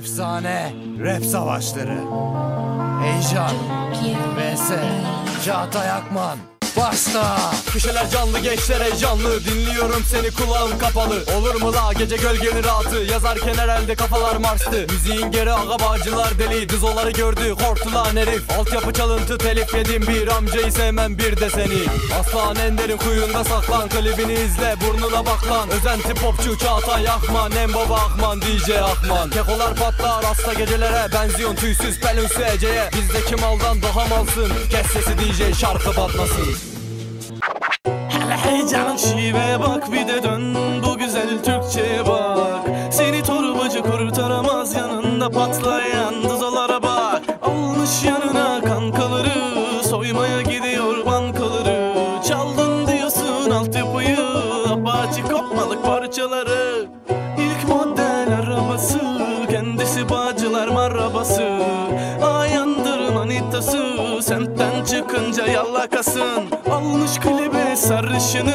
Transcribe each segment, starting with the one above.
Efsane rap savaşları. Heyecan vs Çağatay Akman. Başla. Köşeler canlı gençler heyecanlı Dinliyorum seni kulağım kapalı. Olur mu la? Gece gölgenin rahatı Yazarken herhalde kafalar marstı. Müziğin geri aga bağcılar deli. Dizoları gördü korktular herif. Altyapı çalıntı telif yedim. Bir amcayı sevmem bir de seni. Aslan Ender'in kuyunda saklan. Klibini izle burnuna bak lan. Özenti popçu Çağatay Akman. En baba Akman DJ Akman. Kekolar patlar hasta gecelere. Benziyon tüysüz pelünsü Ece'ye Bizdeki maldan daha malsın? Kes sesi DJ şarkı patlasın Heyecan şive bak bir de dön bu güzel Türkçe bak. Seni torbacı kurtaramaz yanında patlayan dızalara bak. Almış yanına kankaları soymaya gidiyor bankaları. Çaldın diyorsun altyapıyı apaçı kopmalık parçaları. İlk model arabası Manitası semtten çıkınca yallakasın Almış klibe sarışını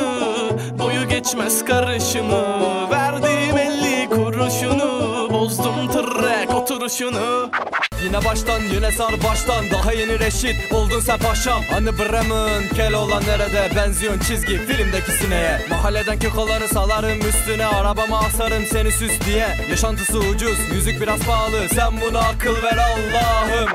boyu geçmez karışımı. Verdiğim elli kuruşunu bozdum tırrek oturuşunu. Yine baştan yine sar baştan Daha yeni reşit oldun sen paşam. Hani Bremen kel olan nerede? Benziyon çizgi filmdeki sineye. Mahalleden kekoları salarım üstüne Arabama asarım seni süs diye. Yaşantısı ucuz müzik biraz pahalı Sen buna akıl ver Allah'ım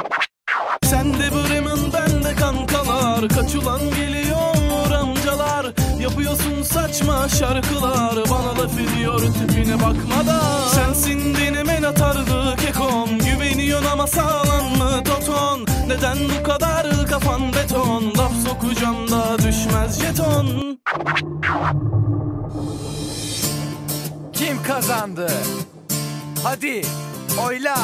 Sen de Bremen ben de kankalar. Kaçulan geliyor amcalar. Yapıyorsun saçma şarkılar. Bana laf ediyor tipine bakmadan Sensin denemen atardı kekom Güveniyorsun ama sağlam mı toton? Neden bu kadar kafan beton? Laf sokacağım da düşmez jeton. Kim kazandı? Hadi oyla.